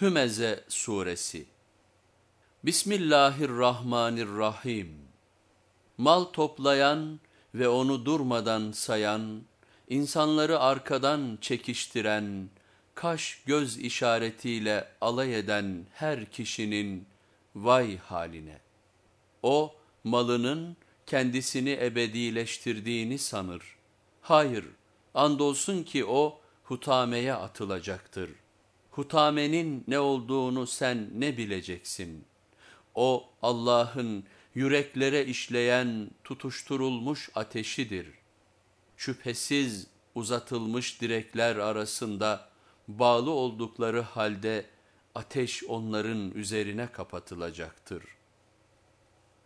Hümeze Suresi Bismillahirrahmanirrahim Mal toplayan ve onu durmadan sayan, insanları arkadan çekiştiren, kaş göz işaretiyle alay eden her kişinin vay haline. O malının kendisini ebedileştirdiğini sanır. Hayır, andolsun ki o hutameye atılacaktır. Hutamenin ne olduğunu sen ne bileceksin? O Allah'ın yüreklere işleyen tutuşturulmuş ateşidir. Şüphesiz uzatılmış direkler arasında bağlı oldukları halde ateş onların üzerine kapatılacaktır.